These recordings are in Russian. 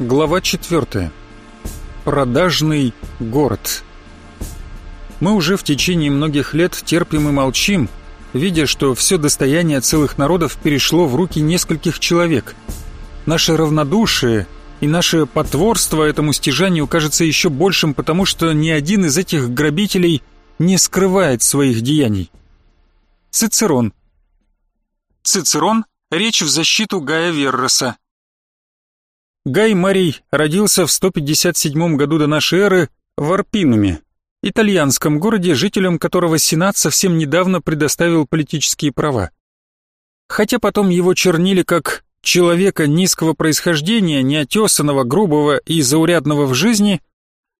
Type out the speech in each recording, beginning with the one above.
Глава 4. Продажный город. Мы уже в течение многих лет терпим и молчим, видя, что все достояние целых народов перешло в руки нескольких человек. Наше равнодушие и наше потворство этому стяжанию кажется еще большим, потому что ни один из этих грабителей не скрывает своих деяний. Цицерон. Цицерон – речь в защиту Гая Верроса. Гай Марий родился в 157 году до нашей эры в Арпинуме, итальянском городе, жителям которого Сенат совсем недавно предоставил политические права. Хотя потом его чернили как человека низкого происхождения, неотесанного, грубого и заурядного в жизни,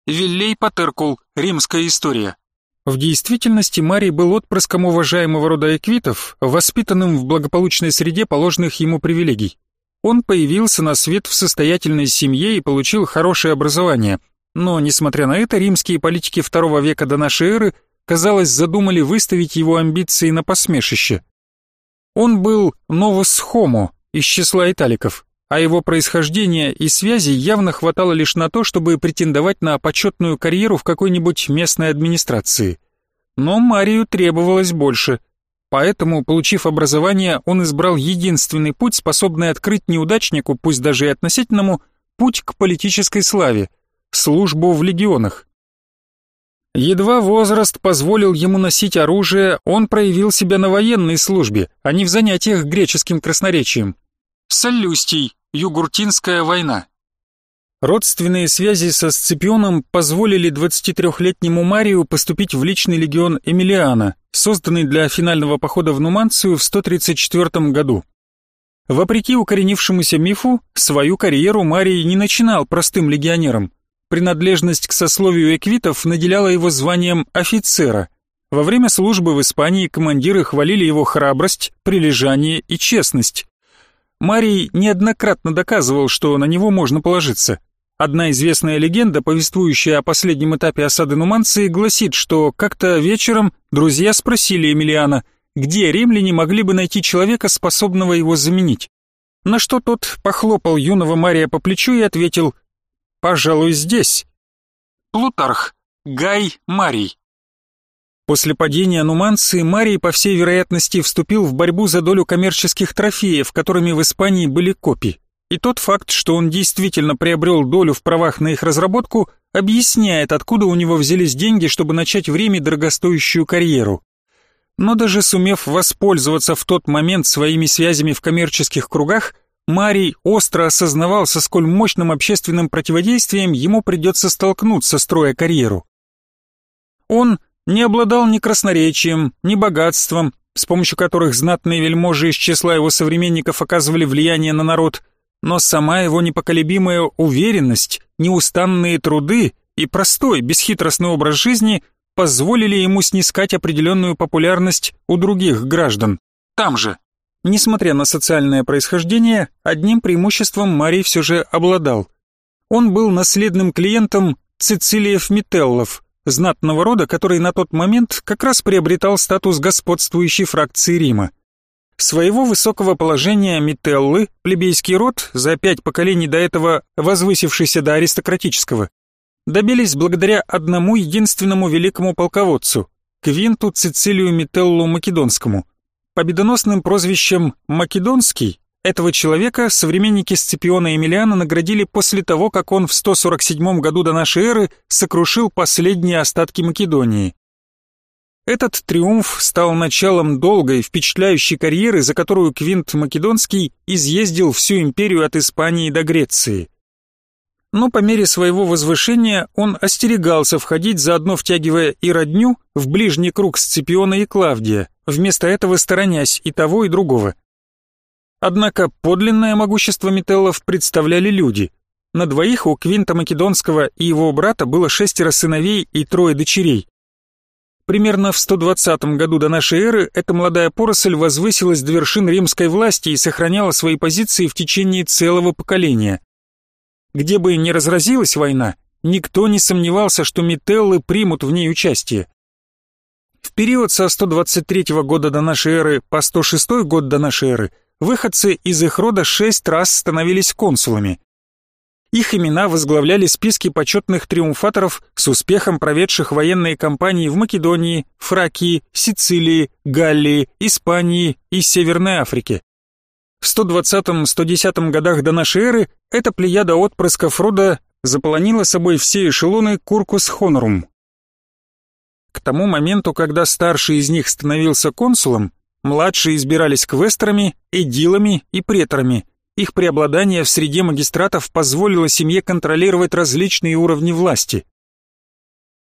Виллей Патеркул, римская история. В действительности Марий был отпрыском уважаемого рода эквитов, воспитанным в благополучной среде положенных ему привилегий. Он появился на свет в состоятельной семье и получил хорошее образование, но, несмотря на это, римские политики второго века до нашей эры, казалось, задумали выставить его амбиции на посмешище. Он был новус хомо из числа италиков, а его происхождение и связи явно хватало лишь на то, чтобы претендовать на почетную карьеру в какой-нибудь местной администрации. Но Марию требовалось больше – Поэтому, получив образование, он избрал единственный путь, способный открыть неудачнику, пусть даже и относительному, путь к политической славе – службу в легионах. Едва возраст позволил ему носить оружие, он проявил себя на военной службе, а не в занятиях греческим красноречием. Соллюстий, Югуртинская война. Родственные связи со Сципионом позволили 23-летнему Марию поступить в личный легион Эмилиана, созданный для финального похода в Нуманцию в 134 году. Вопреки укоренившемуся мифу, свою карьеру Марий не начинал простым легионером. Принадлежность к сословию эквитов наделяла его званием офицера. Во время службы в Испании командиры хвалили его храбрость, прилежание и честность. Марий неоднократно доказывал, что на него можно положиться. Одна известная легенда, повествующая о последнем этапе осады Нуманции, гласит, что как-то вечером друзья спросили Эмилиана, где римляне могли бы найти человека, способного его заменить. На что тот похлопал юного Мария по плечу и ответил «Пожалуй, здесь». Плутарх, Гай Марий. После падения Нуманции Марий, по всей вероятности, вступил в борьбу за долю коммерческих трофеев, которыми в Испании были копии. И тот факт, что он действительно приобрел долю в правах на их разработку, объясняет, откуда у него взялись деньги, чтобы начать в Риме дорогостоящую карьеру. Но даже сумев воспользоваться в тот момент своими связями в коммерческих кругах, Марий остро осознавал, со сколь мощным общественным противодействием ему придется столкнуться, строя карьеру. Он не обладал ни красноречием, ни богатством, с помощью которых знатные вельможи из числа его современников оказывали влияние на народ, но сама его непоколебимая уверенность, неустанные труды и простой, бесхитростный образ жизни позволили ему снискать определенную популярность у других граждан. Там же. Несмотря на социальное происхождение, одним преимуществом Марий все же обладал. Он был наследным клиентом Цицилиев Мителлов, знатного рода, который на тот момент как раз приобретал статус господствующей фракции Рима. Своего высокого положения Мителлы, плебейский род, за пять поколений до этого возвысившийся до аристократического, добились благодаря одному единственному великому полководцу, Квинту Цицилию Мителлу Македонскому. Победоносным прозвищем «Македонский» этого человека современники Сципиона Эмилиана наградили после того, как он в 147 году до нашей эры сокрушил последние остатки Македонии. Этот триумф стал началом долгой, впечатляющей карьеры, за которую Квинт Македонский изъездил всю империю от Испании до Греции. Но по мере своего возвышения он остерегался входить, заодно втягивая и родню в ближний круг Сципиона и Клавдия, вместо этого сторонясь и того, и другого. Однако подлинное могущество Метеллов представляли люди. На двоих у Квинта Македонского и его брата было шестеро сыновей и трое дочерей. Примерно в 120 году до нашей эры эта молодая поросль возвысилась до вершин римской власти и сохраняла свои позиции в течение целого поколения. Где бы ни разразилась война, никто не сомневался, что метеллы примут в ней участие. В период со 123 года до нашей эры по 106 год до нашей эры выходцы из их рода шесть раз становились консулами. Их имена возглавляли списки почетных триумфаторов с успехом проведших военные кампании в Македонии, Фракии, Сицилии, Галлии, Испании и Северной Африке. В 120-110 годах до нашей эры эта плеяда отпрысков рода заполонила собой все эшелоны Куркус Хонорум. К тому моменту, когда старший из них становился консулом, младшие избирались квестерами, эдилами и преторами – их преобладание в среде магистратов позволило семье контролировать различные уровни власти.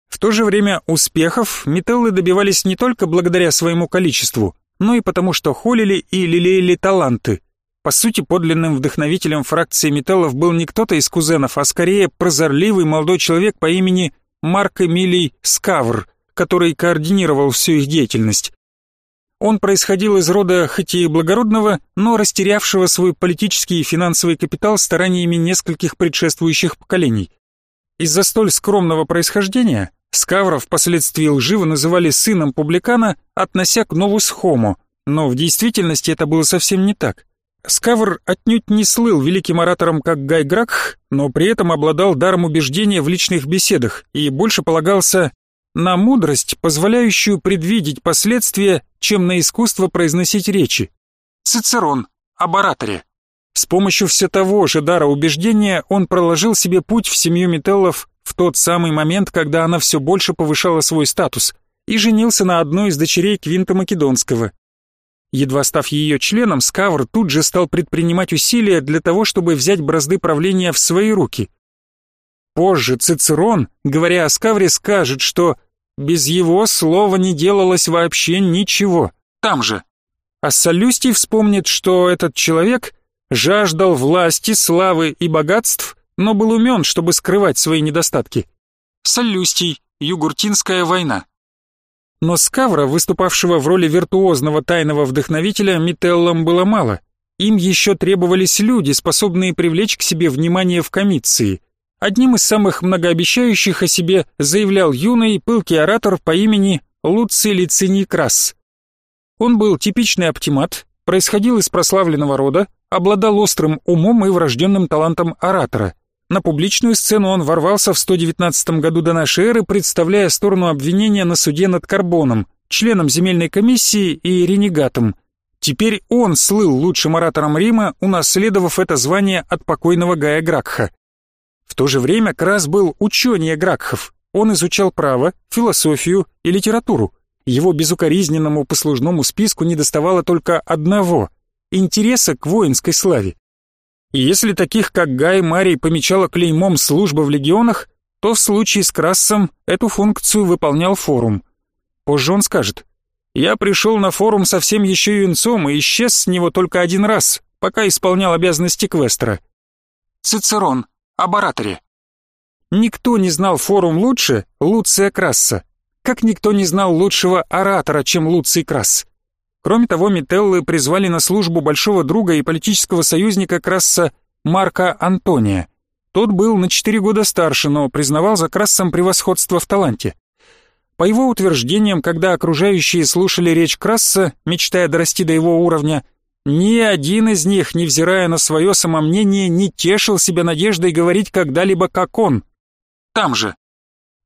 В то же время успехов метеллы добивались не только благодаря своему количеству, но и потому, что холили и лелеяли таланты. По сути, подлинным вдохновителем фракции металлов был не кто-то из кузенов, а скорее прозорливый молодой человек по имени Марк Эмилий Скавр, который координировал всю их деятельность. Он происходил из рода хоть и благородного, но растерявшего свой политический и финансовый капитал стараниями нескольких предшествующих поколений. Из-за столь скромного происхождения Скавра впоследствии лживо называли сыном публикана, относя к новус хомо, но в действительности это было совсем не так. Скавр отнюдь не слыл великим оратором, как Гай Гракх, но при этом обладал даром убеждения в личных беседах и больше полагался на мудрость, позволяющую предвидеть последствия, чем на искусство произносить речи. Цицерон, об ораторе. С помощью все того же дара убеждения он проложил себе путь в семью Метеллов в тот самый момент, когда она все больше повышала свой статус, и женился на одной из дочерей Квинта Македонского. Едва став ее членом, Скавр тут же стал предпринимать усилия для того, чтобы взять бразды правления в свои руки – Позже Цицерон, говоря о Скавре, скажет, что без его слова не делалось вообще ничего. Там же. А Солюстий вспомнит, что этот человек жаждал власти, славы и богатств, но был умен, чтобы скрывать свои недостатки. Солюстий, Югуртинская война. Но Скавра, выступавшего в роли виртуозного тайного вдохновителя, Мителлам было мало. Им еще требовались люди, способные привлечь к себе внимание в комиции – Одним из самых многообещающих о себе заявлял юный пылкий оратор по имени Луций Лициний Крас. Он был типичный оптимат, происходил из прославленного рода, обладал острым умом и врожденным талантом оратора. На публичную сцену он ворвался в 119 году до нашей эры, представляя сторону обвинения на суде над Карбоном, членом земельной комиссии и ренегатом. Теперь он слыл лучшим оратором Рима, унаследовав это звание от покойного Гая Гракха. В то же время Крас был ученее Гракхов. Он изучал право, философию и литературу. Его безукоризненному послужному списку недоставало только одного — интереса к воинской славе. И если таких, как Гай Марий, помечала клеймом служба в легионах, то в случае с Красом эту функцию выполнял форум. Позже он скажет, «Я пришел на форум совсем еще юнцом и исчез с него только один раз, пока исполнял обязанности квестера». Цицерон, об ораторе. Никто не знал форум лучше Луция Красса, как никто не знал лучшего оратора, чем Луций Красс. Кроме того, Метеллы призвали на службу большого друга и политического союзника Красса Марка Антония. Тот был на четыре года старше, но признавал за Крассом превосходство в таланте. По его утверждениям, когда окружающие слушали речь Красса, мечтая дорасти до его уровня, ни один из них, невзирая на свое самомнение, не тешил себя надеждой говорить когда-либо как он. Там же.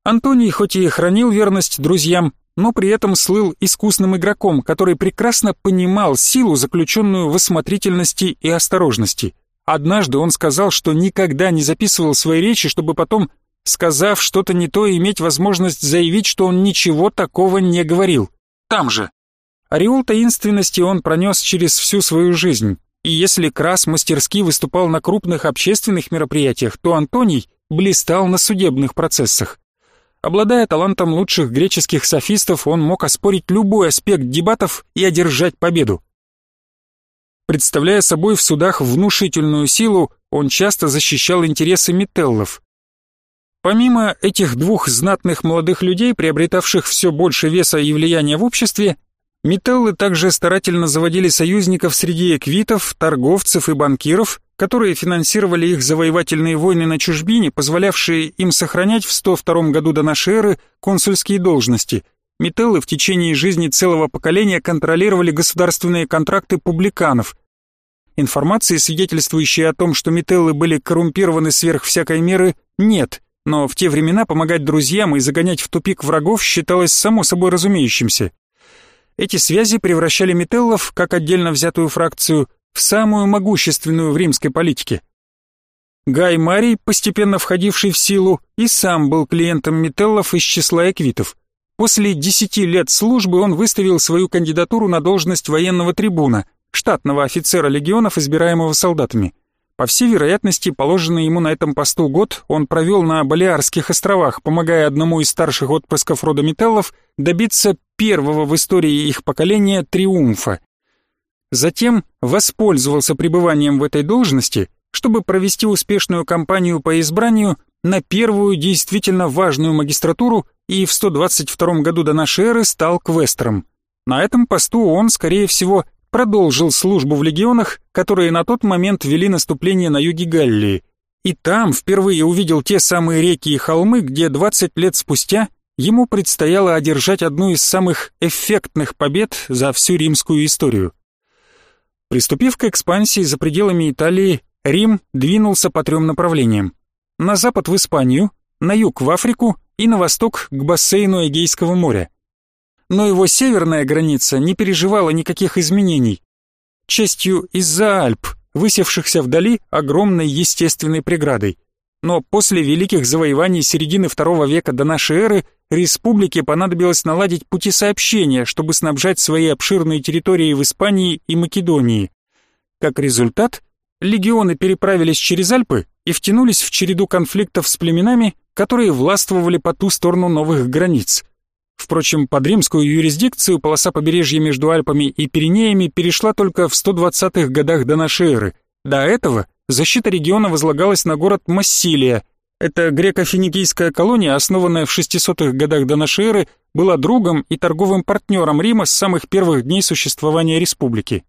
Антоний хоть и хранил верность друзьям, но при этом слыл искусным игроком, который прекрасно понимал силу, заключенную в осмотрительности и осторожности. Однажды он сказал, что никогда не записывал свои речи, чтобы потом, сказав что-то не то, иметь возможность заявить, что он ничего такого не говорил. Там же. Ореол таинственности он пронес через всю свою жизнь, и если Крас мастерски выступал на крупных общественных мероприятиях, то Антоний блистал на судебных процессах. Обладая талантом лучших греческих софистов, он мог оспорить любой аспект дебатов и одержать победу. Представляя собой в судах внушительную силу, он часто защищал интересы метеллов. Помимо этих двух знатных молодых людей, приобретавших все больше веса и влияния в обществе, Металлы также старательно заводили союзников среди эквитов, торговцев и банкиров, которые финансировали их завоевательные войны на чужбине, позволявшие им сохранять в 102 году до нашей эры консульские должности. Метеллы в течение жизни целого поколения контролировали государственные контракты публиканов. Информации, свидетельствующей о том, что метеллы были коррумпированы сверх всякой меры, нет, но в те времена помогать друзьям и загонять в тупик врагов считалось само собой разумеющимся. Эти связи превращали метеллов, как отдельно взятую фракцию, в самую могущественную в римской политике. Гай Марий, постепенно входивший в силу, и сам был клиентом метеллов из числа эквитов. После десяти лет службы он выставил свою кандидатуру на должность военного трибуна – штатного офицера легионов, избираемого солдатами. По всей вероятности, положенный ему на этом посту год он провел на Балиарских островах, помогая одному из старших отпрысков рода Метеллов добиться первого в истории их поколения триумфа. Затем воспользовался пребыванием в этой должности, чтобы провести успешную кампанию по избранию на первую действительно важную магистратуру и в 122 году до нашей эры стал квестером. На этом посту он, скорее всего, продолжил службу в легионах, которые на тот момент вели наступление на юге Галлии, и там впервые увидел те самые реки и холмы, где 20 лет спустя ему предстояло одержать одну из самых эффектных побед за всю римскую историю. Приступив к экспансии за пределами Италии, Рим двинулся по трем направлениям. На запад в Испанию, на юг в Африку и на восток к бассейну Эгейского моря но его северная граница не переживала никаких изменений. Частью из-за Альп, высевшихся вдали огромной естественной преградой. Но после великих завоеваний середины второго века до нашей эры республике понадобилось наладить пути сообщения, чтобы снабжать свои обширные территории в Испании и Македонии. Как результат, легионы переправились через Альпы и втянулись в череду конфликтов с племенами, которые властвовали по ту сторону новых границ. Впрочем, под римскую юрисдикцию полоса побережья между Альпами и Пиренеями перешла только в 120-х годах до нашей эры. До этого защита региона возлагалась на город Массилия. Эта греко-финикийская колония, основанная в 600-х годах до нашей эры, была другом и торговым партнером Рима с самых первых дней существования республики.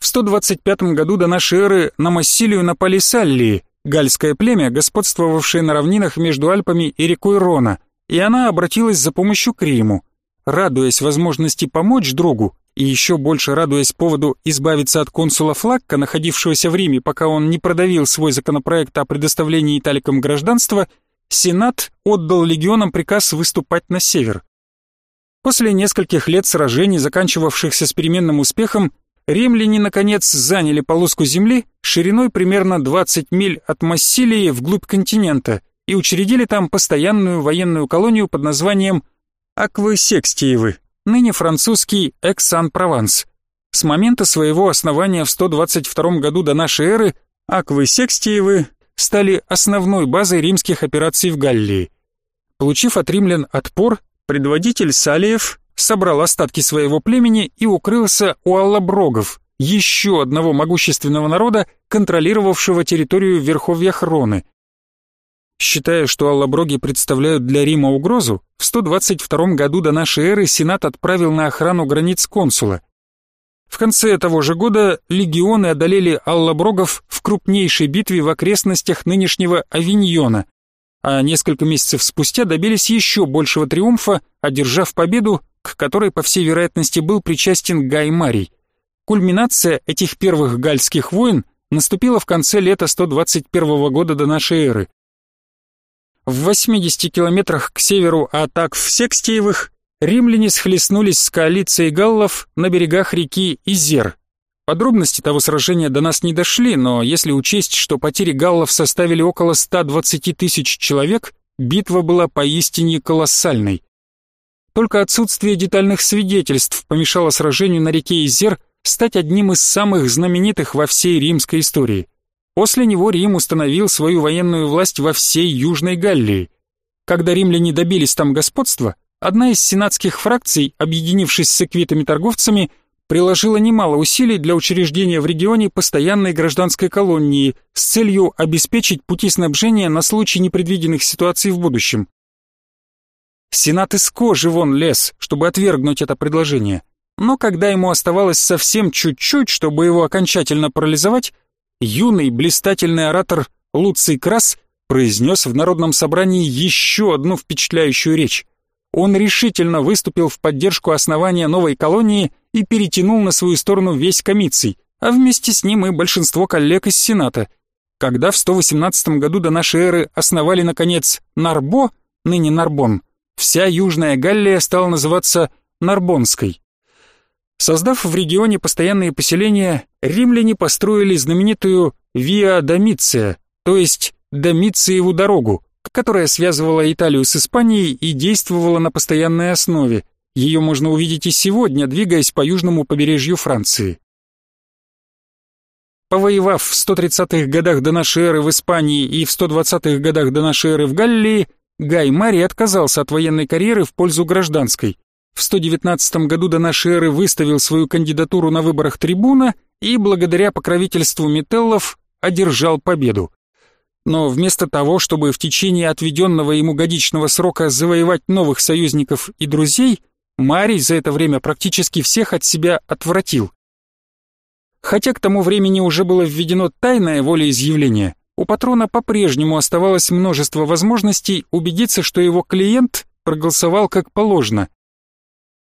В 125 году до нашей эры на Массилию напали Саллии, гальское племя, господствовавшее на равнинах между Альпами и рекой Рона – и она обратилась за помощью к Риму. Радуясь возможности помочь другу и еще больше радуясь поводу избавиться от консула Флакка, находившегося в Риме, пока он не продавил свой законопроект о предоставлении италикам гражданства, Сенат отдал легионам приказ выступать на север. После нескольких лет сражений, заканчивавшихся с переменным успехом, римляне, наконец, заняли полоску земли шириной примерно 20 миль от Массилии вглубь континента – и учредили там постоянную военную колонию под названием Аквы-Секстиевы, ныне французский Эксан-Прованс. С момента своего основания в 122 году до нашей эры Аквы-Секстиевы стали основной базой римских операций в Галлии. Получив от римлян отпор, предводитель Салиев собрал остатки своего племени и укрылся у аллаброгов, еще одного могущественного народа, контролировавшего территорию верховья Хроны – Считая, что аллаброги представляют для Рима угрозу, в 122 году до нашей эры Сенат отправил на охрану границ консула. В конце того же года легионы одолели аллаброгов в крупнейшей битве в окрестностях нынешнего Авиньона, а несколько месяцев спустя добились еще большего триумфа, одержав победу, к которой, по всей вероятности, был причастен Гай Марий. Кульминация этих первых гальских войн наступила в конце лета 121 года до нашей эры. В 80 километрах к северу от Акв-Секстиевых римляне схлестнулись с коалицией галлов на берегах реки Изер. Подробности того сражения до нас не дошли, но если учесть, что потери галлов составили около 120 тысяч человек, битва была поистине колоссальной. Только отсутствие детальных свидетельств помешало сражению на реке Изер стать одним из самых знаменитых во всей римской истории. После него Рим установил свою военную власть во всей Южной Галлии. Когда римляне добились там господства, одна из сенатских фракций, объединившись с эквитами-торговцами, приложила немало усилий для учреждения в регионе постоянной гражданской колонии с целью обеспечить пути снабжения на случай непредвиденных ситуаций в будущем. Сенат из кожи вон лез, чтобы отвергнуть это предложение. Но когда ему оставалось совсем чуть-чуть, чтобы его окончательно парализовать, юный блистательный оратор Луций Крас произнес в народном собрании еще одну впечатляющую речь. Он решительно выступил в поддержку основания новой колонии и перетянул на свою сторону весь комиций, а вместе с ним и большинство коллег из Сената. Когда в 118 году до нашей эры основали, наконец, Нарбо, ныне Нарбон, вся Южная Галлия стала называться Нарбонской. Создав в регионе постоянные поселения, римляне построили знаменитую Виа Домиция, то есть Домициеву дорогу, которая связывала Италию с Испанией и действовала на постоянной основе. Ее можно увидеть и сегодня, двигаясь по южному побережью Франции. Повоевав в 130-х годах до нашей эры в Испании и в 120-х годах до нашей эры в Галлии, Гай Марий отказался от военной карьеры в пользу гражданской. В 119 году до нашей эры выставил свою кандидатуру на выборах трибуна и благодаря покровительству Метеллов одержал победу. Но вместо того, чтобы в течение отведенного ему годичного срока завоевать новых союзников и друзей, Марий за это время практически всех от себя отвратил. Хотя к тому времени уже было введено тайное волеизъявление, у патрона по-прежнему оставалось множество возможностей убедиться, что его клиент проголосовал как положено.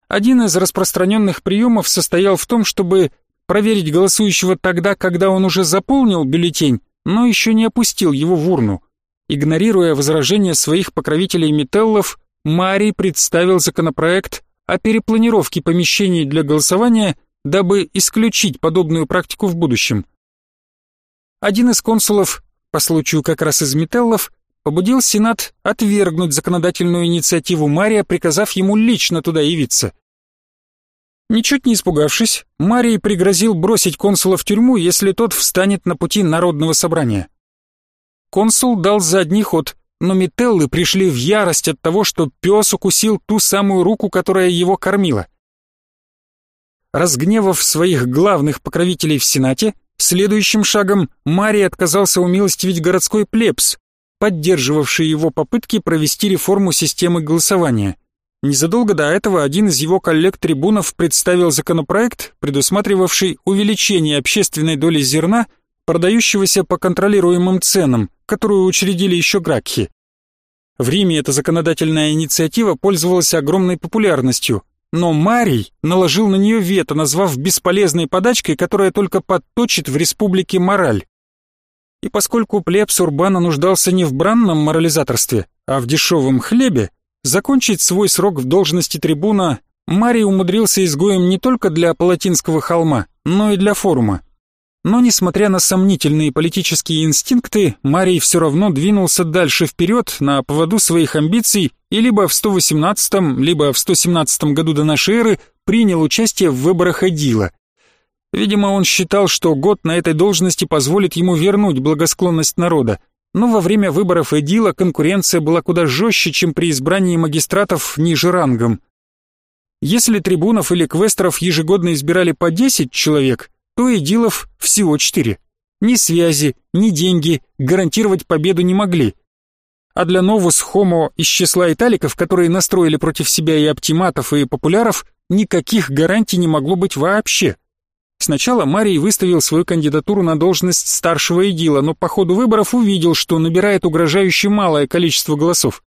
Один из распространенных приемов состоял в том, чтобы проверить голосующего тогда, когда он уже заполнил бюллетень, но еще не опустил его в урну. Игнорируя возражения своих покровителей металлов, Марий представил законопроект о перепланировке помещений для голосования дабы исключить подобную практику в будущем. Один из консулов, по случаю как раз из металлов, побудил Сенат отвергнуть законодательную инициативу Мария, приказав ему лично туда явиться. Ничуть не испугавшись, Марий пригрозил бросить консула в тюрьму, если тот встанет на пути народного собрания. Консул дал задний ход, но метеллы пришли в ярость от того, что пес укусил ту самую руку, которая его кормила. Разгневав своих главных покровителей в Сенате, следующим шагом Марий отказался умилостивить городской плебс, поддерживавший его попытки провести реформу системы голосования. Незадолго до этого один из его коллег-трибунов представил законопроект, предусматривавший увеличение общественной доли зерна, продающегося по контролируемым ценам, которую учредили еще Гракхи. В Риме эта законодательная инициатива пользовалась огромной популярностью, но Марий наложил на нее вето, назвав бесполезной подачкой, которая только подточит в республике мораль. И поскольку плебс Урбана нуждался не в бранном морализаторстве, а в дешевом хлебе, закончить свой срок в должности трибуна Марий умудрился изгоем не только для Палатинского холма, но и для форума. Но несмотря на сомнительные политические инстинкты, Марий все равно двинулся дальше вперед на поводу своих амбиций и либо в 118 либо в 117 году до нашей эры принял участие в выборах Эдила. Видимо, он считал, что год на этой должности позволит ему вернуть благосклонность народа, но во время выборов Эдила конкуренция была куда жестче, чем при избрании магистратов ниже рангом. Если трибунов или квестеров ежегодно избирали по 10 человек, то идилов всего четыре. Ни связи, ни деньги гарантировать победу не могли. А для новус хомо из числа италиков, которые настроили против себя и оптиматов, и популяров, никаких гарантий не могло быть вообще. Сначала Марий выставил свою кандидатуру на должность старшего идила, но по ходу выборов увидел, что набирает угрожающе малое количество голосов.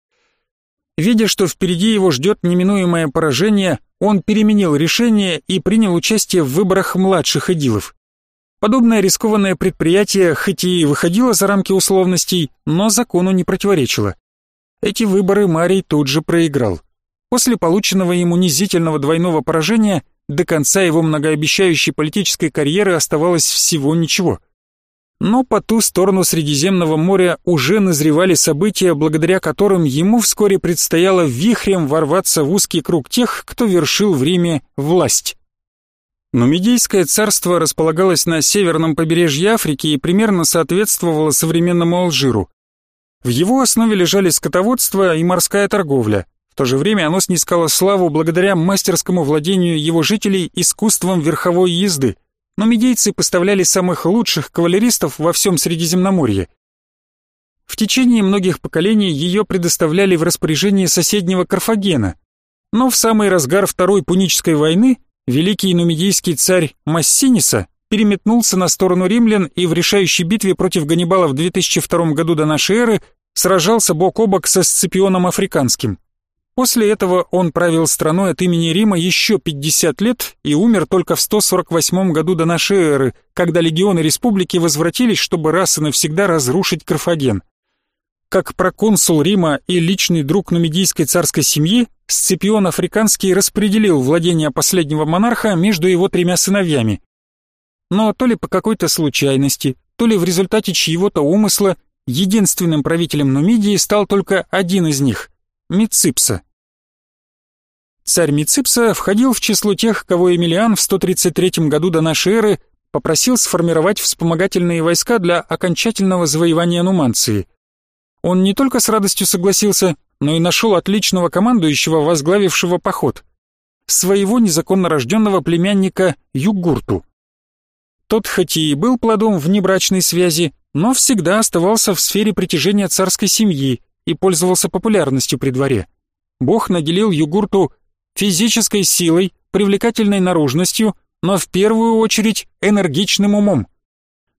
Видя, что впереди его ждет неминуемое поражение, он переменил решение и принял участие в выборах младших эдилов. Подобное рискованное предприятие хоть и выходило за рамки условностей, но закону не противоречило. Эти выборы Марий тут же проиграл. После полученного ему унизительного двойного поражения до конца его многообещающей политической карьеры оставалось всего ничего – но по ту сторону Средиземного моря уже назревали события, благодаря которым ему вскоре предстояло вихрем ворваться в узкий круг тех, кто вершил в Риме власть. Нумидийское царство располагалось на северном побережье Африки и примерно соответствовало современному Алжиру. В его основе лежали скотоводство и морская торговля. В то же время оно снискало славу благодаря мастерскому владению его жителей искусством верховой езды – но медийцы поставляли самых лучших кавалеристов во всем Средиземноморье. В течение многих поколений ее предоставляли в распоряжение соседнего Карфагена, но в самый разгар Второй Пунической войны великий нумидийский царь Массиниса переметнулся на сторону римлян и в решающей битве против Ганнибала в 2002 году до нашей эры сражался бок о бок со Сципионом Африканским. После этого он правил страной от имени Рима еще 50 лет и умер только в 148 году до нашей эры, когда легионы республики возвратились, чтобы раз и навсегда разрушить Карфаген. Как проконсул Рима и личный друг нумидийской царской семьи, Сципион Африканский распределил владения последнего монарха между его тремя сыновьями. Но то ли по какой-то случайности, то ли в результате чьего-то умысла, единственным правителем Нумидии стал только один из них – Миципса. Царь Миципса входил в число тех, кого Эмилиан в 133 году до нашей эры попросил сформировать вспомогательные войска для окончательного завоевания Нуманции. Он не только с радостью согласился, но и нашел отличного командующего, возглавившего поход. Своего незаконно рожденного племянника Югурту. Тот хоть и был плодом внебрачной связи, но всегда оставался в сфере притяжения царской семьи и пользовался популярностью при дворе. Бог наделил Югурту физической силой, привлекательной наружностью, но в первую очередь энергичным умом.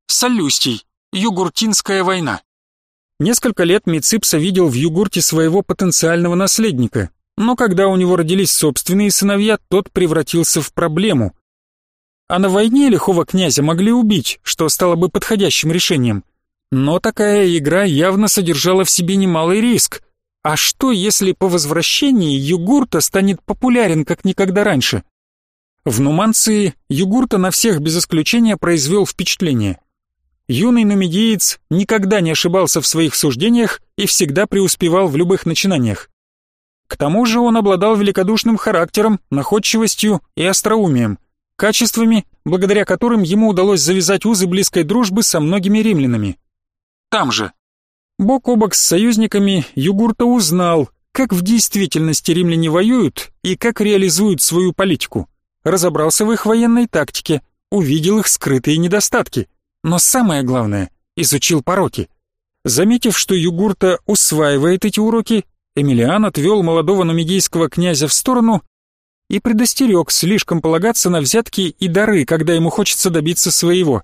Солюстий. Югуртинская война. Несколько лет Миципса видел в Югурте своего потенциального наследника, но когда у него родились собственные сыновья, тот превратился в проблему. А на войне лихого князя могли убить, что стало бы подходящим решением. Но такая игра явно содержала в себе немалый риск. А что, если по возвращении Югурта станет популярен как никогда раньше? В Нуманции Югурта на всех без исключения произвел впечатление. Юный нумидиец никогда не ошибался в своих суждениях и всегда преуспевал в любых начинаниях. К тому же он обладал великодушным характером, находчивостью и остроумием, качествами, благодаря которым ему удалось завязать узы близкой дружбы со многими римлянами. Там же, Бок о бок с союзниками Югурта узнал, как в действительности римляне воюют и как реализуют свою политику. Разобрался в их военной тактике, увидел их скрытые недостатки, но самое главное, изучил пороки. Заметив, что Югурта усваивает эти уроки, Эмилиан отвел молодого нумидийского князя в сторону и предостерег слишком полагаться на взятки и дары, когда ему хочется добиться своего.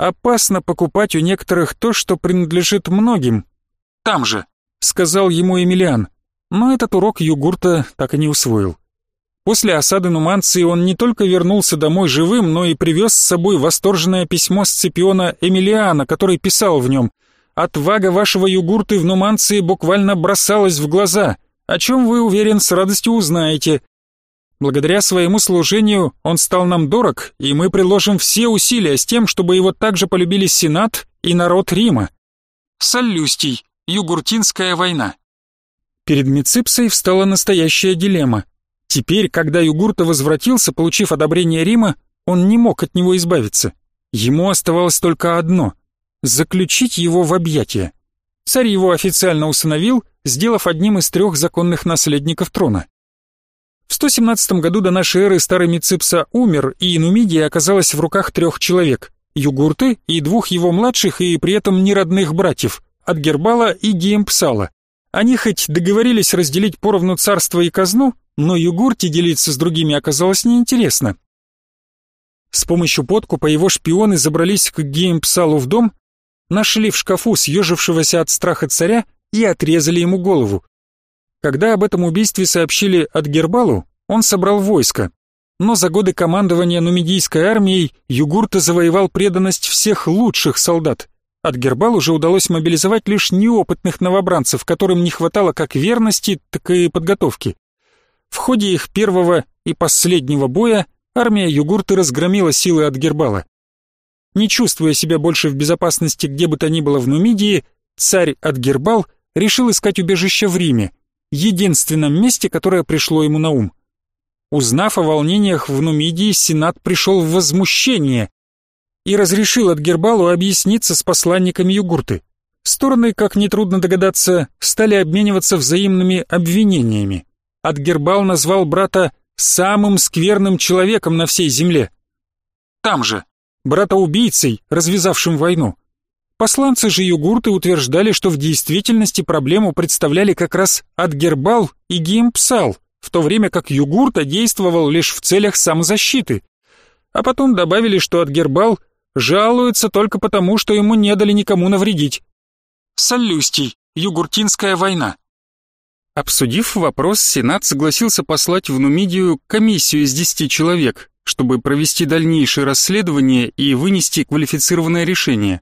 Опасно покупать у некоторых то, что принадлежит многим. Там же, сказал ему Эмилиан. Но этот урок Югурта так и не усвоил. После осады Нуманции он не только вернулся домой живым, но и привез с собой восторженное письмо Сципиона Эмилиана, который писал в нем «Отвага вашего Югурты в Нуманции буквально бросалась в глаза, о чем вы, уверен, с радостью узнаете. Благодаря своему служению он стал нам дорог, и мы приложим все усилия с тем, чтобы его также полюбили Сенат и народ Рима. Солюстий. Югуртинская война. Перед Миципсой встала настоящая дилемма. Теперь, когда Югурта возвратился, получив одобрение Рима, он не мог от него избавиться. Ему оставалось только одно — заключить его в объятия. Царь его официально усыновил, сделав одним из трех законных наследников трона. В 117 году до нашей эры старый Миципса умер, и Нумидия оказалась в руках трех человек – Югурты и двух его младших и при этом неродных братьев – Адгербала и Диемпсала. Они хоть договорились разделить поровну царство и казну, но Югурте делиться с другими оказалось неинтересно. С помощью подкупа его шпионы забрались к Геймпсалу в дом, нашли в шкафу съежившегося от страха царя и отрезали ему голову. Когда об этом убийстве сообщили от Гербалу, он собрал войско. Но за годы командования нумидийской армией Югурта завоевал преданность всех лучших солдат. От Гербалу уже удалось мобилизовать лишь неопытных новобранцев, которым не хватало как верности, так и подготовки. В ходе их первого и последнего боя армия Югурты разгромила силы от Гербала. Не чувствуя себя больше в безопасности где бы то ни было в Нумидии, царь Адгербал решил искать убежище в Риме, единственном месте, которое пришло ему на ум. Узнав о волнениях в Нумидии, Сенат пришел в возмущение и разрешил от Гербалу объясниться с посланниками Югурты. Стороны, как нетрудно догадаться, стали обмениваться взаимными обвинениями. Адгербал назвал брата самым скверным человеком на всей земле. Там же, брата-убийцей, развязавшим войну. Посланцы же Югурты утверждали, что в действительности проблему представляли как раз Адгербал и Гимпсал, в то время как Югурта действовал лишь в целях самозащиты. А потом добавили, что Адгербал жалуется только потому, что ему не дали никому навредить. Солюстий, Югуртинская война. Обсудив вопрос, Сенат согласился послать в Нумидию комиссию из 10 человек, чтобы провести дальнейшее расследование и вынести квалифицированное решение.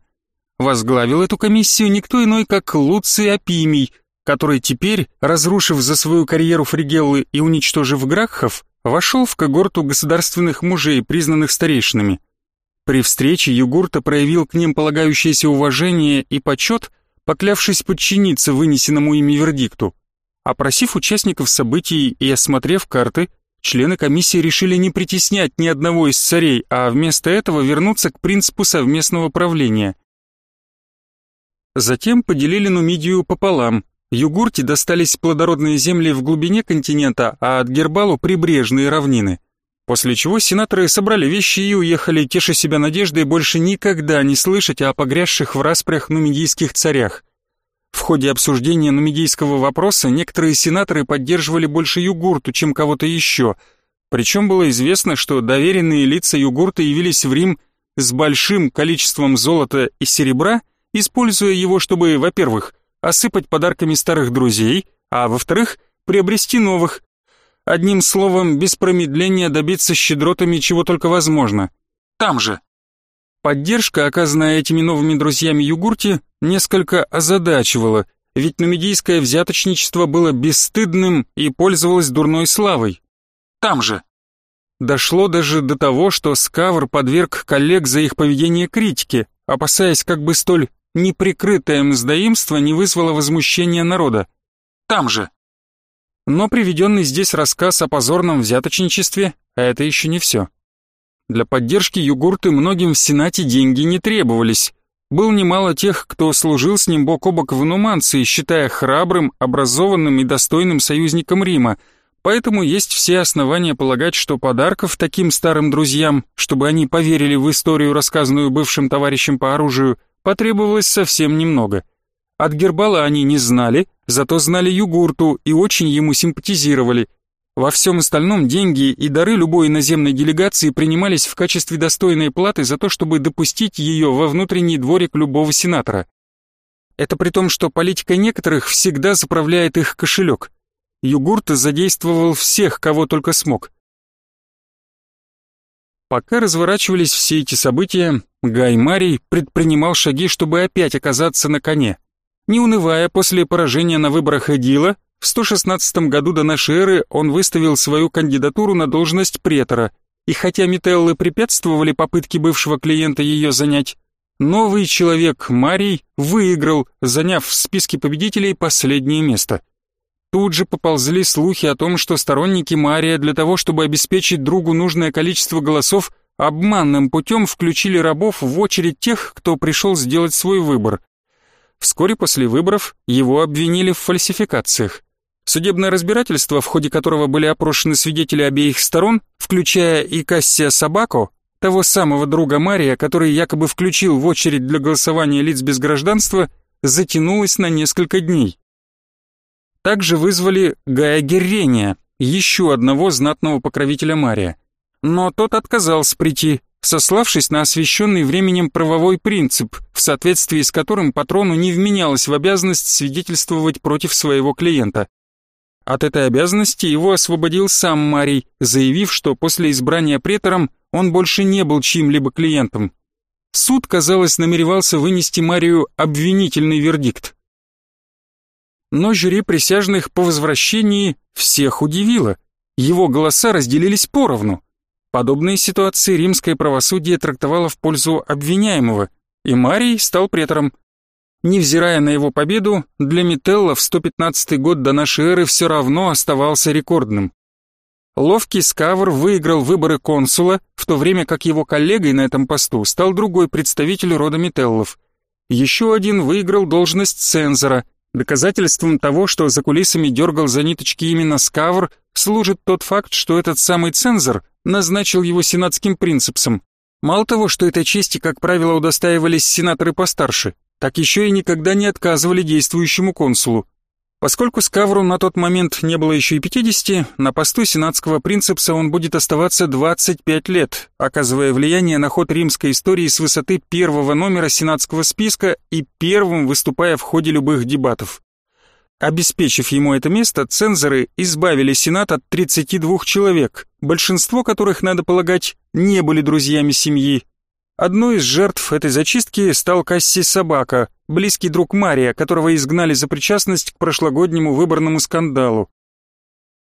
Возглавил эту комиссию никто иной, как Луций Апимий, который теперь, разрушив за свою карьеру Фригеллы и уничтожив Гракхов, вошел в когорту государственных мужей, признанных старейшинами. При встрече Югурта проявил к ним полагающееся уважение и почет, поклявшись подчиниться вынесенному ими вердикту. Опросив участников событий и осмотрев карты, члены комиссии решили не притеснять ни одного из царей, а вместо этого вернуться к принципу совместного правления. Затем поделили Нумидию пополам. Югурте достались плодородные земли в глубине континента, а от Гербалу прибрежные равнины. После чего сенаторы собрали вещи и уехали, теша себя надеждой больше никогда не слышать о погрязших в распрях нумидийских царях. В ходе обсуждения нумидийского вопроса некоторые сенаторы поддерживали больше Югурту, чем кого-то еще. Причем было известно, что доверенные лица Югурта явились в Рим с большим количеством золота и серебра, используя его, чтобы, во-первых, осыпать подарками старых друзей, а во-вторых, приобрести новых. Одним словом, без промедления добиться щедротами чего только возможно. Там же. Поддержка, оказанная этими новыми друзьями Югурте, несколько озадачивала, ведь нумидийское взяточничество было бесстыдным и пользовалось дурной славой. Там же. Дошло даже до того, что Скавр подверг коллег за их поведение критике, опасаясь как бы столь неприкрытое мздоимство не вызвало возмущения народа. Там же. Но приведенный здесь рассказ о позорном взяточничестве — это еще не все. Для поддержки Югурты многим в Сенате деньги не требовались. Был немало тех, кто служил с ним бок о бок в Нуманции, считая храбрым, образованным и достойным союзником Рима, поэтому есть все основания полагать, что подарков таким старым друзьям, чтобы они поверили в историю, рассказанную бывшим товарищам по оружию, потребовалось совсем немного. От Гербала они не знали, зато знали Югурту и очень ему симпатизировали. Во всем остальном деньги и дары любой иноземной делегации принимались в качестве достойной платы за то, чтобы допустить ее во внутренний дворик любого сенатора. Это при том, что политика некоторых всегда заправляет их кошелек. Югурта задействовал всех, кого только смог. Пока разворачивались все эти события, Гай Марий предпринимал шаги, чтобы опять оказаться на коне. Не унывая после поражения на выборах Эдила, в 116 году до нашей эры он выставил свою кандидатуру на должность претора, и хотя Метеллы препятствовали попытке бывшего клиента ее занять, новый человек Марий выиграл, заняв в списке победителей последнее место. Тут же поползли слухи о том, что сторонники Мария для того, чтобы обеспечить другу нужное количество голосов, обманным путем включили рабов в очередь тех, кто пришел сделать свой выбор. Вскоре после выборов его обвинили в фальсификациях. Судебное разбирательство, в ходе которого были опрошены свидетели обеих сторон, включая и Кассия Собако, того самого друга Мария, который якобы включил в очередь для голосования лиц без гражданства, затянулось на несколько дней. Также вызвали Гая Геррения, еще одного знатного покровителя Мария но тот отказался прийти, сославшись на освященный временем правовой принцип, в соответствии с которым патрону не вменялось в обязанность свидетельствовать против своего клиента. От этой обязанности его освободил сам Марий, заявив, что после избрания претором он больше не был чьим-либо клиентом. Суд, казалось, намеревался вынести Марию обвинительный вердикт. Но жюри присяжных по возвращении всех удивило. Его голоса разделились поровну. Подобные ситуации римское правосудие трактовало в пользу обвиняемого, и Марий стал претором. Невзирая на его победу, для Метелла в 115 год до нашей эры все равно оставался рекордным. Ловкий Скавр выиграл выборы консула, в то время как его коллегой на этом посту стал другой представитель рода Метеллов. Еще один выиграл должность цензора. Доказательством того, что за кулисами дергал за ниточки именно Скавр, служит тот факт, что этот самый цензор назначил его сенатским принципсом. Мало того, что этой чести, как правило, удостаивались сенаторы постарше, так еще и никогда не отказывали действующему консулу. Поскольку Скавру на тот момент не было еще и 50, на посту сенатского принципса он будет оставаться 25 лет, оказывая влияние на ход римской истории с высоты первого номера сенатского списка и первым выступая в ходе любых дебатов. Обеспечив ему это место, цензоры избавили Сенат от 32 человек, большинство которых, надо полагать, не были друзьями семьи. Одной из жертв этой зачистки стал Касси Собака, близкий друг Мария, которого изгнали за причастность к прошлогоднему выборному скандалу.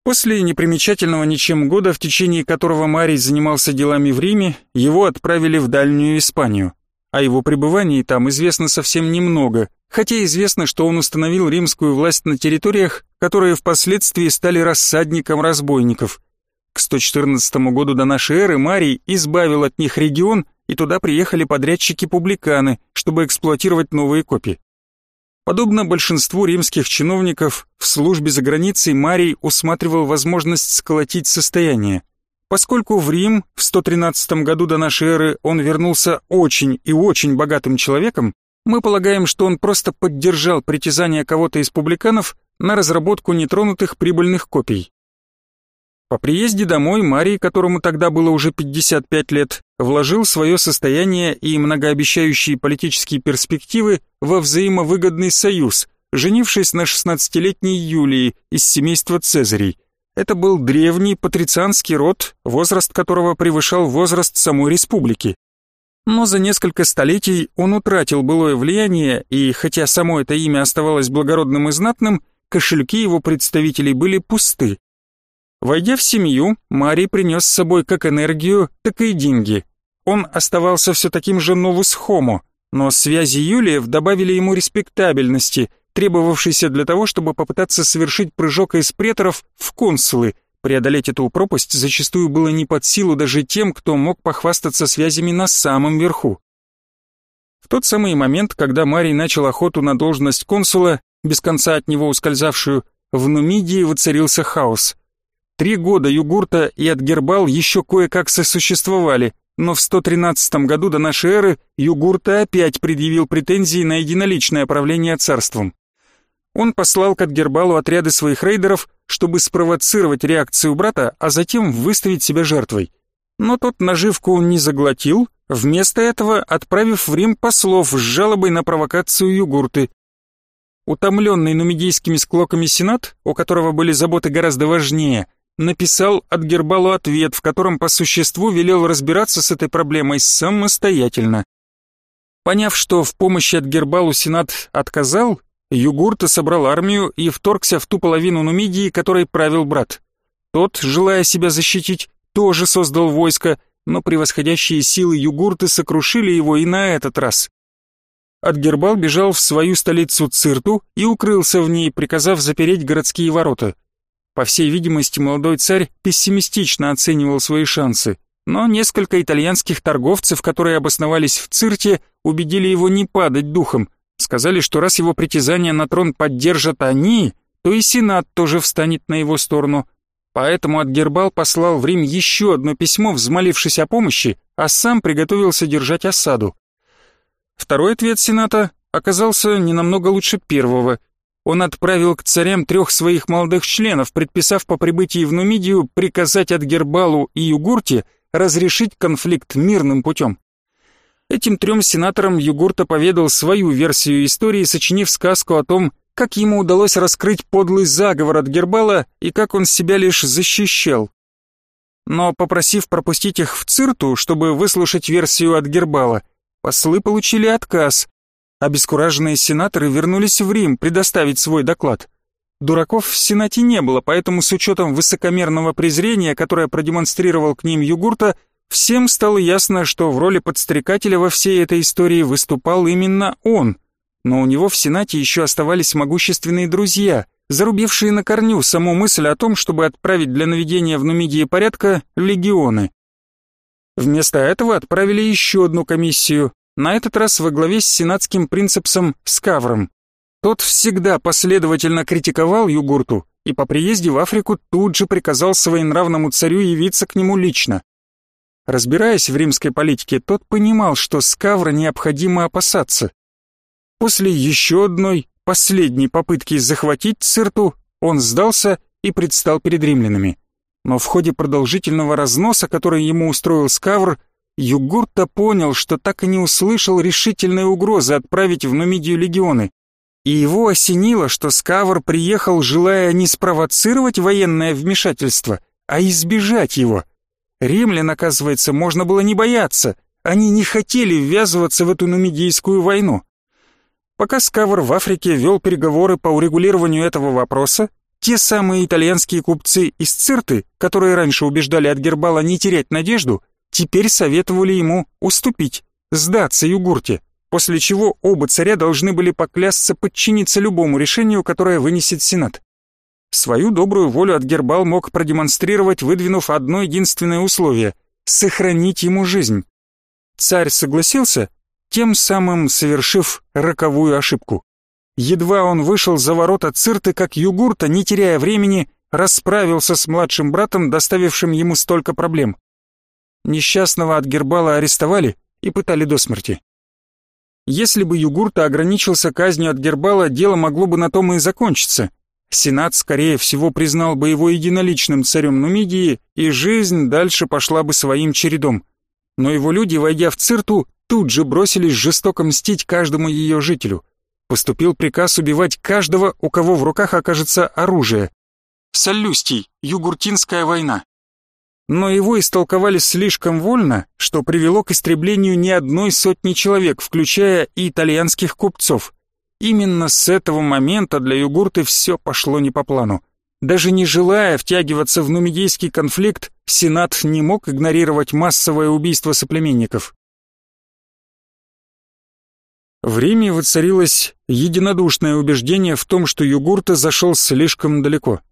После непримечательного ничем года, в течение которого Марий занимался делами в Риме, его отправили в Дальнюю Испанию. О его пребывании там известно совсем немного, хотя известно, что он установил римскую власть на территориях, которые впоследствии стали рассадником разбойников. К 114 году до нашей эры Марий избавил от них регион, и туда приехали подрядчики-публиканы, чтобы эксплуатировать новые копии. Подобно большинству римских чиновников, в службе за границей Марий усматривал возможность сколотить состояние. Поскольку в Рим в 113 году до нашей эры он вернулся очень и очень богатым человеком, мы полагаем, что он просто поддержал притязания кого-то из публиканов на разработку нетронутых прибыльных копий. По приезде домой Марий, которому тогда было уже 55 лет, вложил свое состояние и многообещающие политические перспективы во взаимовыгодный союз, женившись на 16-летней Юлии из семейства Цезарей – это был древний патрицианский род, возраст которого превышал возраст самой республики. Но за несколько столетий он утратил былое влияние, и хотя само это имя оставалось благородным и знатным, кошельки его представителей были пусты. Войдя в семью, Марий принес с собой как энергию, так и деньги. Он оставался все таким же новус хомо, но связи Юлиев добавили ему респектабельности – требовавшийся для того, чтобы попытаться совершить прыжок из преторов в консулы. Преодолеть эту пропасть зачастую было не под силу даже тем, кто мог похвастаться связями на самом верху. В тот самый момент, когда Марий начал охоту на должность консула, без конца от него ускользавшую, в Нумидии воцарился хаос. Три года Югурта и Адгербал еще кое-как сосуществовали, но в 113 году до нашей эры Югурта опять предъявил претензии на единоличное правление царством. Он послал к Адгербалу отряды своих рейдеров, чтобы спровоцировать реакцию брата, а затем выставить себя жертвой. Но тот наживку не заглотил, вместо этого отправив в Рим послов с жалобой на провокацию югурты. Утомленный нумидийскими склоками Сенат, у которого были заботы гораздо важнее, написал Адгербалу ответ, в котором по существу велел разбираться с этой проблемой самостоятельно. Поняв, что в помощи Адгербалу Сенат отказал, Югурта собрал армию и вторгся в ту половину Нумидии, которой правил брат. Тот, желая себя защитить, тоже создал войско, но превосходящие силы Югурты сокрушили его и на этот раз. Адгербал бежал в свою столицу Цирту и укрылся в ней, приказав запереть городские ворота. По всей видимости, молодой царь пессимистично оценивал свои шансы, но несколько итальянских торговцев, которые обосновались в Цирте, убедили его не падать духом – Сказали, что раз его притязания на трон поддержат они, то и Сенат тоже встанет на его сторону. Поэтому Адгербал послал в Рим еще одно письмо, взмолившись о помощи, а сам приготовился держать осаду. Второй ответ Сената оказался не намного лучше первого. Он отправил к царям трех своих молодых членов, предписав по прибытии в Нумидию приказать Адгербалу и Югурте разрешить конфликт мирным путем. Этим трем сенаторам Югурта поведал свою версию истории, сочинив сказку о том, как ему удалось раскрыть подлый заговор от Гербала и как он себя лишь защищал. Но попросив пропустить их в Цирту, чтобы выслушать версию от Гербала, послы получили отказ. Обескураженные сенаторы вернулись в Рим предоставить свой доклад. Дураков в Сенате не было, поэтому с учетом высокомерного презрения, которое продемонстрировал к ним Югурта, Всем стало ясно, что в роли подстрекателя во всей этой истории выступал именно он, но у него в Сенате еще оставались могущественные друзья, зарубившие на корню саму мысль о том, чтобы отправить для наведения в Нумидии порядка легионы. Вместо этого отправили еще одну комиссию, на этот раз во главе с сенатским принципсом Скавром. Тот всегда последовательно критиковал Югурту и по приезде в Африку тут же приказал своенравному царю явиться к нему лично. Разбираясь в римской политике, тот понимал, что Скавра необходимо опасаться. После еще одной, последней попытки захватить Цирту, он сдался и предстал перед римлянами. Но в ходе продолжительного разноса, который ему устроил Скавр, Югурта понял, что так и не услышал решительной угрозы отправить в Нумидию легионы. и его осенило, что Скавр приехал, желая не спровоцировать военное вмешательство, а избежать его. Римлян, оказывается, можно было не бояться, они не хотели ввязываться в эту нумидийскую войну. Пока Скавр в Африке вел переговоры по урегулированию этого вопроса, те самые итальянские купцы из Цирты, которые раньше убеждали от Гербала не терять надежду, теперь советовали ему уступить, сдаться Югурте после чего оба царя должны были поклясться подчиниться любому решению, которое вынесет Сенат. Свою добрую волю от Гербал мог продемонстрировать, выдвинув одно единственное условие — сохранить ему жизнь. Царь согласился, тем самым совершив роковую ошибку. Едва он вышел за ворота Цирты, как Югурта, не теряя времени, расправился с младшим братом, доставившим ему столько проблем. Несчастного от Гербала арестовали и пытали до смерти. Если бы Югурта ограничился казнью от Гербала, дело могло бы на том и закончиться. Сенат, скорее всего, признал бы его единоличным царем Нумидии, и жизнь дальше пошла бы своим чередом. Но его люди, войдя в Цирту, тут же бросились жестоко мстить каждому ее жителю. Поступил приказ убивать каждого, у кого в руках окажется оружие. Саллюстий, Югуртинская война но его истолковали слишком вольно, что привело к истреблению не одной сотни человек, включая и итальянских купцов. Именно с этого момента для Югурты все пошло не по плану. Даже не желая втягиваться в нумидийский конфликт, Сенат не мог игнорировать массовое убийство соплеменников. В Риме воцарилось единодушное убеждение в том, что Югурта зашел слишком далеко.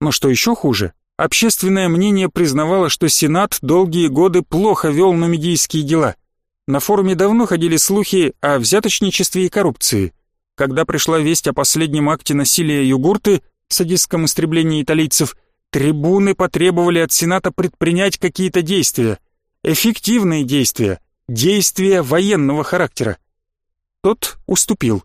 Но что еще хуже, Общественное мнение признавало, что Сенат долгие годы плохо вел нумидийские дела. На форуме давно ходили слухи о взяточничестве и коррупции. Когда пришла весть о последнем акте насилия Югурты, садистском истреблении италийцев, трибуны потребовали от Сената предпринять какие-то действия. Эффективные действия, действия военного характера. Тот уступил.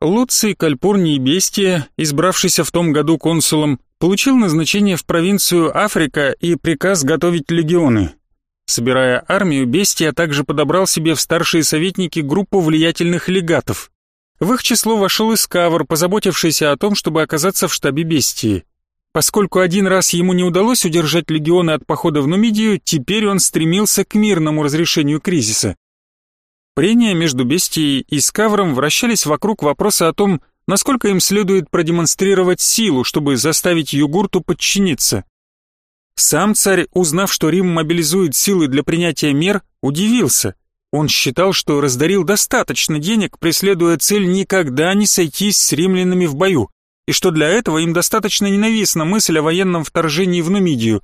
Луций Кальпурний Бестия, избравшийся в том году консулом, получил назначение в провинцию Африка и приказ готовить легионы. Собирая армию, Бестия также подобрал себе в старшие советники группу влиятельных легатов. В их число вошел Искавр, позаботившийся о том, чтобы оказаться в штабе Бестии. Поскольку один раз ему не удалось удержать легионы от похода в Нумидию, теперь он стремился к мирному разрешению кризиса. Прения между Бестией и Скавром вращались вокруг вопроса о том, насколько им следует продемонстрировать силу, чтобы заставить Югурту подчиниться. Сам царь, узнав, что Рим мобилизует силы для принятия мер, удивился. Он считал, что раздарил достаточно денег, преследуя цель никогда не сойтись с римлянами в бою, и что для этого им достаточно ненавистна мысль о военном вторжении в Нумидию,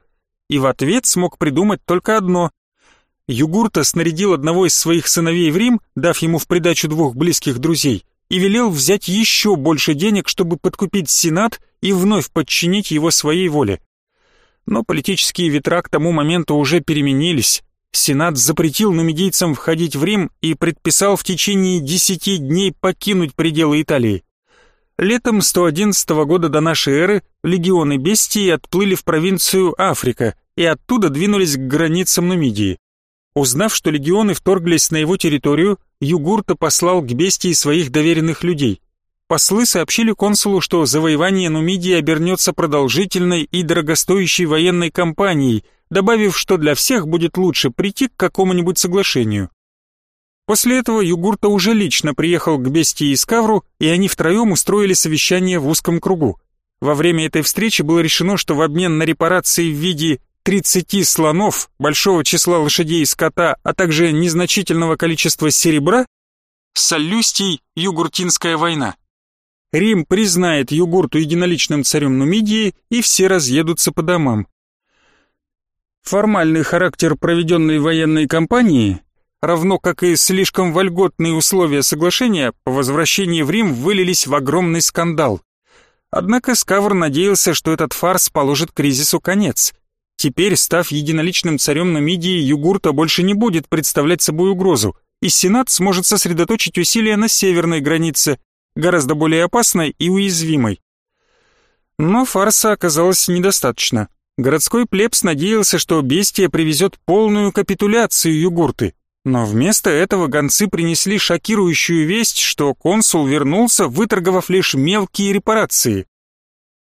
и в ответ смог придумать только одно. Югурта снарядил одного из своих сыновей в Рим, дав ему в придачу двух близких друзей, и велел взять еще больше денег, чтобы подкупить Сенат и вновь подчинить его своей воле. Но политические ветра к тому моменту уже переменились. Сенат запретил нумидийцам входить в Рим и предписал в течение десяти дней покинуть пределы Италии. Летом 111 года до нашей эры легионы Бестии отплыли в провинцию Африка и оттуда двинулись к границам Нумидии. Узнав, что легионы вторглись на его территорию, Югурта послал к бестии своих доверенных людей. Послы сообщили консулу, что завоевание Нумидии обернется продолжительной и дорогостоящей военной кампанией, добавив, что для всех будет лучше прийти к какому-нибудь соглашению. После этого Югурта уже лично приехал к бестии и Скавру, и они втроем устроили совещание в узком кругу. Во время этой встречи было решено, что в обмен на репарации в виде 30 слонов, большого числа лошадей и скота, а также незначительного количества серебра, Саллюстий Югуртинская война. Рим признает Югурту единоличным царем Нумидии, и все разъедутся по домам. Формальный характер проведенной военной кампании, равно как и слишком вольготные условия соглашения, по возвращении в Рим вылились в огромный скандал. Однако Скавр надеялся, что этот фарс положит кризису конец – Теперь, став единоличным царем Намидии, Югурта больше не будет представлять собой угрозу, и Сенат сможет сосредоточить усилия на северной границе, гораздо более опасной и уязвимой. Но фарса оказалось недостаточно. Городской плебс надеялся, что бестия привезет полную капитуляцию Югурты, Но вместо этого гонцы принесли шокирующую весть, что консул вернулся, выторговав лишь мелкие репарации.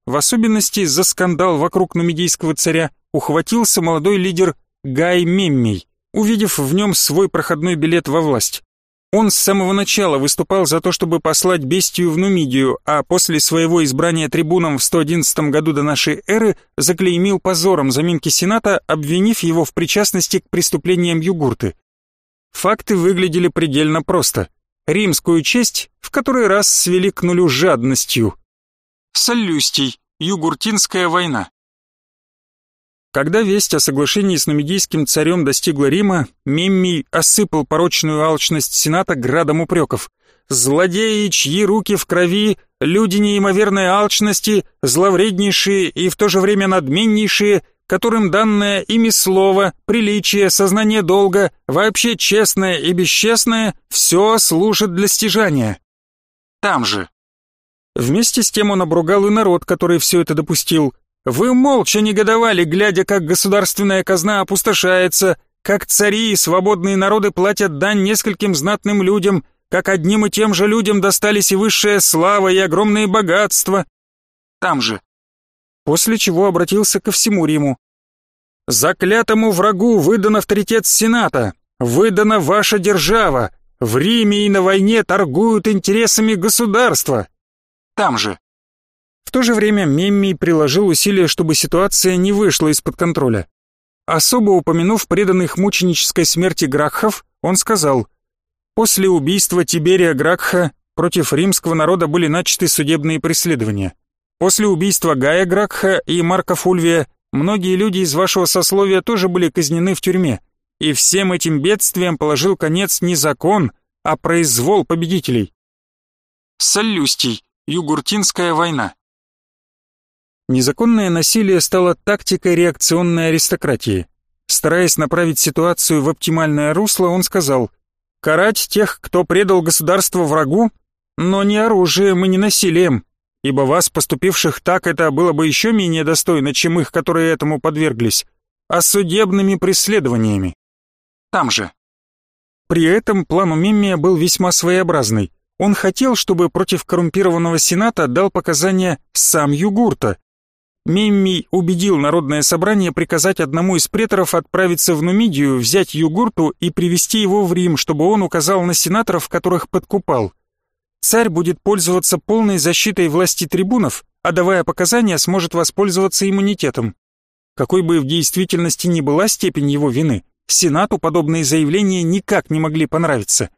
В особенности за скандал вокруг нумидийского царя ухватился молодой лидер Гай Меммий, увидев в нем свой проходной билет во власть. Он с самого начала выступал за то, чтобы послать бестию в Нумидию, а после своего избрания трибуном в 111 году до нашей эры заклеймил позором заминки Сената, обвинив его в причастности к преступлениям Югурты. Факты выглядели предельно просто. Римскую честь в который раз свели к нулю жадностью. Соллюстий. Югуртинская война. Когда весть о соглашении с нумидийским царем достигла Рима, Меммий осыпал порочную алчность Сената градом упреков. «Злодеи, чьи руки в крови, люди неимоверной алчности, зловреднейшие и в то же время надменнейшие, которым данное ими слово, приличие, сознание долга, вообще честное и бесчестное, все служит для стяжания». Там же. Вместе с тем он обругал и народ, который все это допустил, вы молча негодовали, глядя, как государственная казна опустошается, как цари и свободные народы платят дань нескольким знатным людям, как одним и тем же людям достались и высшая слава, и огромные богатства. Там же. После чего обратился ко всему Риму. «Заклятому врагу выдан авторитет Сената, выдана ваша держава, в Риме и на войне торгуют интересами государства». Там же. В то же время Меммий приложил усилия, чтобы ситуация не вышла из-под контроля. Особо упомянув преданных мученической смерти Гракхов, он сказал, «После убийства Тиберия Гракха против римского народа были начаты судебные преследования. После убийства Гая Гракха и Марка Фульвия многие люди из вашего сословия тоже были казнены в тюрьме, и всем этим бедствиям положил конец не закон, а произвол победителей». Соллюстий. Югуртинская война. Незаконное насилие стало тактикой реакционной аристократии. Стараясь направить ситуацию в оптимальное русло, он сказал, «Карать тех, кто предал государство врагу, но не оружием и не насилием, ибо вас, поступивших так, это было бы еще менее достойно, чем их, которые этому подверглись, а судебными преследованиями». Там же. При этом план у Меммия был весьма своеобразный. Он хотел, чтобы против коррумпированного сената дал показания сам Югурта, Меммий убедил народное собрание приказать одному из преторов отправиться в Нумидию, взять Югурту и привести его в Рим, чтобы он указал на сенаторов, которых подкупал. Царь будет пользоваться полной защитой власти трибунов, а давая показания, сможет воспользоваться иммунитетом. Какой бы в действительности ни была степень его вины, Сенату подобные заявления никак не могли понравиться.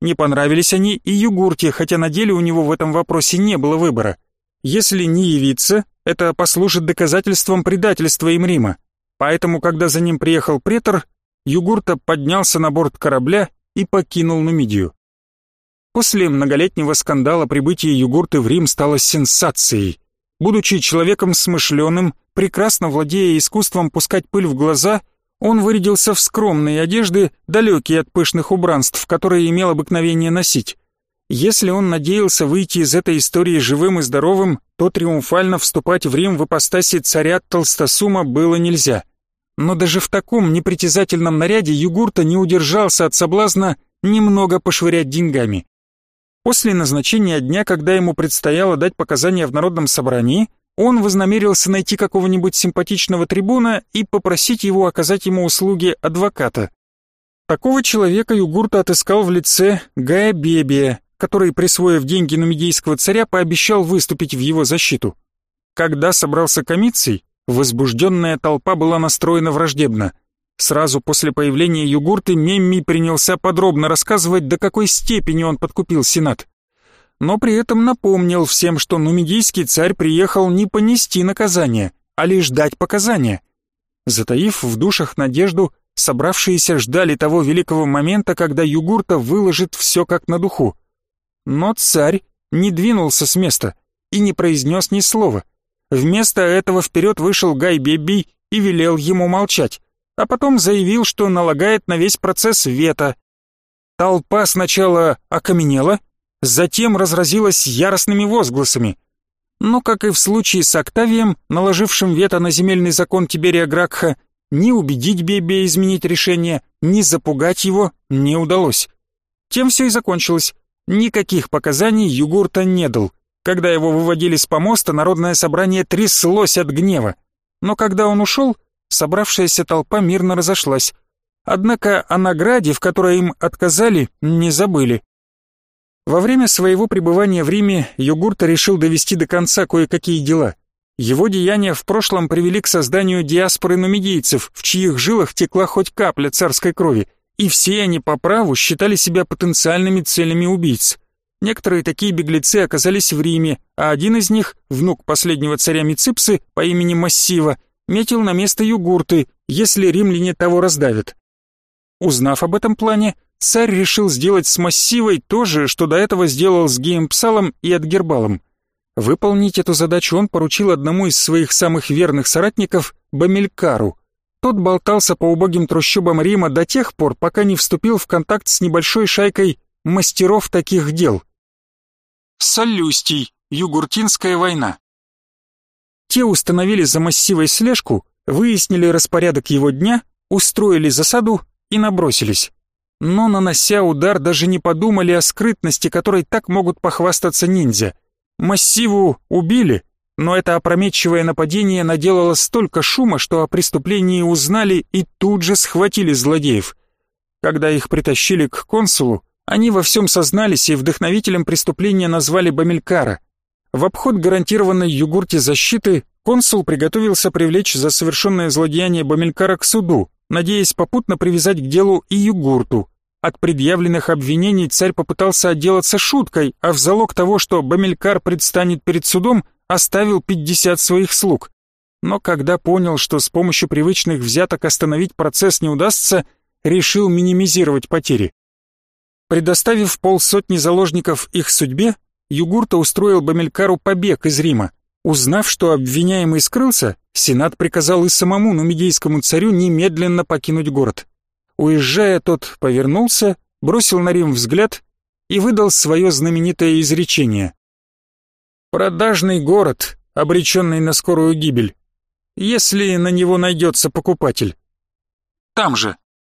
Не понравились они и Югурте, хотя на деле у него в этом вопросе не было выбора. Если не явиться, это послужит доказательством предательства им Рима. Поэтому, когда за ним приехал претор, Югурта поднялся на борт корабля и покинул Нумидию. После многолетнего скандала прибытие Югурты в Рим стало сенсацией. Будучи человеком смышленым, прекрасно владея искусством пускать пыль в глаза, он вырядился в скромные одежды, далекие от пышных убранств, которые имел обыкновение носить. Если он надеялся выйти из этой истории живым и здоровым, то триумфально вступать в Рим в ипостаси царя Толстосума было нельзя. Но даже в таком непритязательном наряде Югурта не удержался от соблазна немного пошвырять деньгами. После назначения дня, когда ему предстояло дать показания в народном собрании, он вознамерился найти какого-нибудь симпатичного трибуна и попросить его оказать ему услуги адвоката. Такого человека Югурта отыскал в лице Гая Бебия, который, присвоив деньги нумидийского царя, пообещал выступить в его защиту. Когда собрался комиций, возбужденная толпа была настроена враждебно. Сразу после появления Югурты Мемми принялся подробно рассказывать, до какой степени он подкупил Сенат. Но при этом напомнил всем, что нумидийский царь приехал не понести наказание, а лишь дать показания. Затаив в душах надежду, собравшиеся ждали того великого момента, когда Югурта выложит все как на духу. Но царь не двинулся с места и не произнес ни слова. Вместо этого вперед вышел Гай Бебби и велел ему молчать, а потом заявил, что налагает на весь процесс вето. Толпа сначала окаменела, затем разразилась яростными возгласами. Но, как и в случае с Октавием, наложившим вето на земельный закон Тиберия Гракха, ни убедить Бебе изменить решение, ни запугать его не удалось. Тем все и закончилось. Никаких показаний Югурта не дал. Когда его выводили с помоста, народное собрание тряслось от гнева. Но когда он ушел, собравшаяся толпа мирно разошлась. Однако о награде, в которой им отказали, не забыли. Во время своего пребывания в Риме Югурта решил довести до конца кое-какие дела. Его деяния в прошлом привели к созданию диаспоры нумидийцев, в чьих жилах текла хоть капля царской крови, и все они по праву считали себя потенциальными целями убийц. Некоторые такие беглецы оказались в Риме, а один из них, внук последнего царя Миципсы по имени Массива, метил на место Югурты, если римляне того раздавят. Узнав об этом плане, царь решил сделать с Массивой то же, что до этого сделал с Геемпсалом и Адгербалом. Выполнить эту задачу он поручил одному из своих самых верных соратников, Бамелькару. Тот болтался по убогим трущобам Рима до тех пор, пока не вступил в контакт с небольшой шайкой мастеров таких дел. Солюстий, Югуртинская война. Те установили за массивой слежку, выяснили распорядок его дня, устроили засаду и набросились. Но, нанося удар, даже не подумали о скрытности, которой так могут похвастаться ниндзя — Массиву убили, но это опрометчивое нападение наделало столько шума, что о преступлении узнали и тут же схватили злодеев. Когда их притащили к консулу, они во всем сознались и вдохновителем преступления назвали Бамилькара. В обход гарантированной Югурте защиты консул приготовился привлечь за совершенное злодеяние Бамилькара к суду, надеясь попутно привязать к делу и Югурту. От предъявленных обвинений царь попытался отделаться шуткой, а в залог того, что Бамилькар предстанет перед судом, оставил 50 своих слуг. Но когда понял, что с помощью привычных взяток остановить процесс не удастся, решил минимизировать потери. Предоставив полсотни заложников их судьбе, Югурта устроил Бамилькару побег из Рима. Узнав, что обвиняемый скрылся, Сенат приказал и самому нумидийскому царю немедленно покинуть город. Уезжая, тот повернулся, бросил на Рим взгляд и выдал свое знаменитое изречение. «Продажный город, обреченный на скорую гибель, если на него найдется покупатель». Там же,